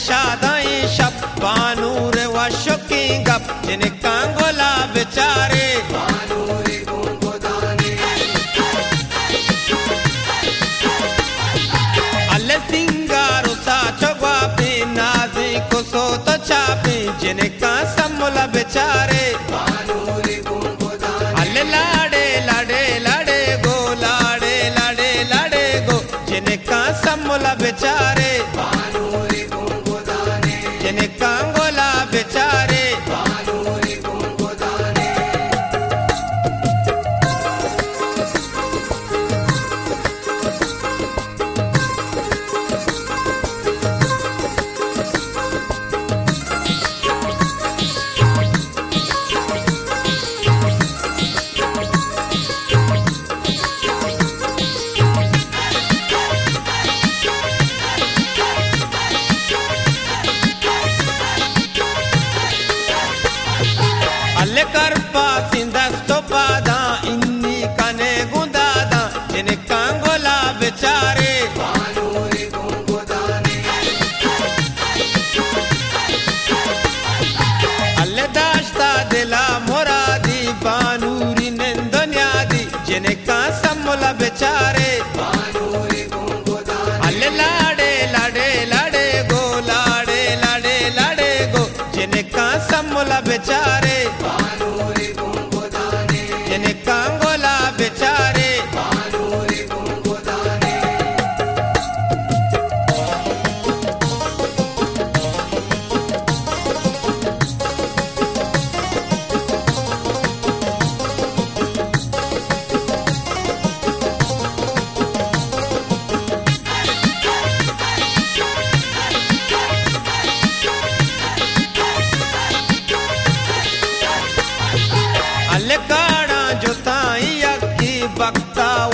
शादाई शब, बानूर वशो की गप, जिनका कांगोला बेचारे। अल सिंगारो साचो को सो तो छापे जिनका सम्मला बेचारे। alle carpa sinda stopada inni cane gundada jene kangola बेचारे alle dashta dela moradi banuri nendonyadi jene ka sammola बेचारे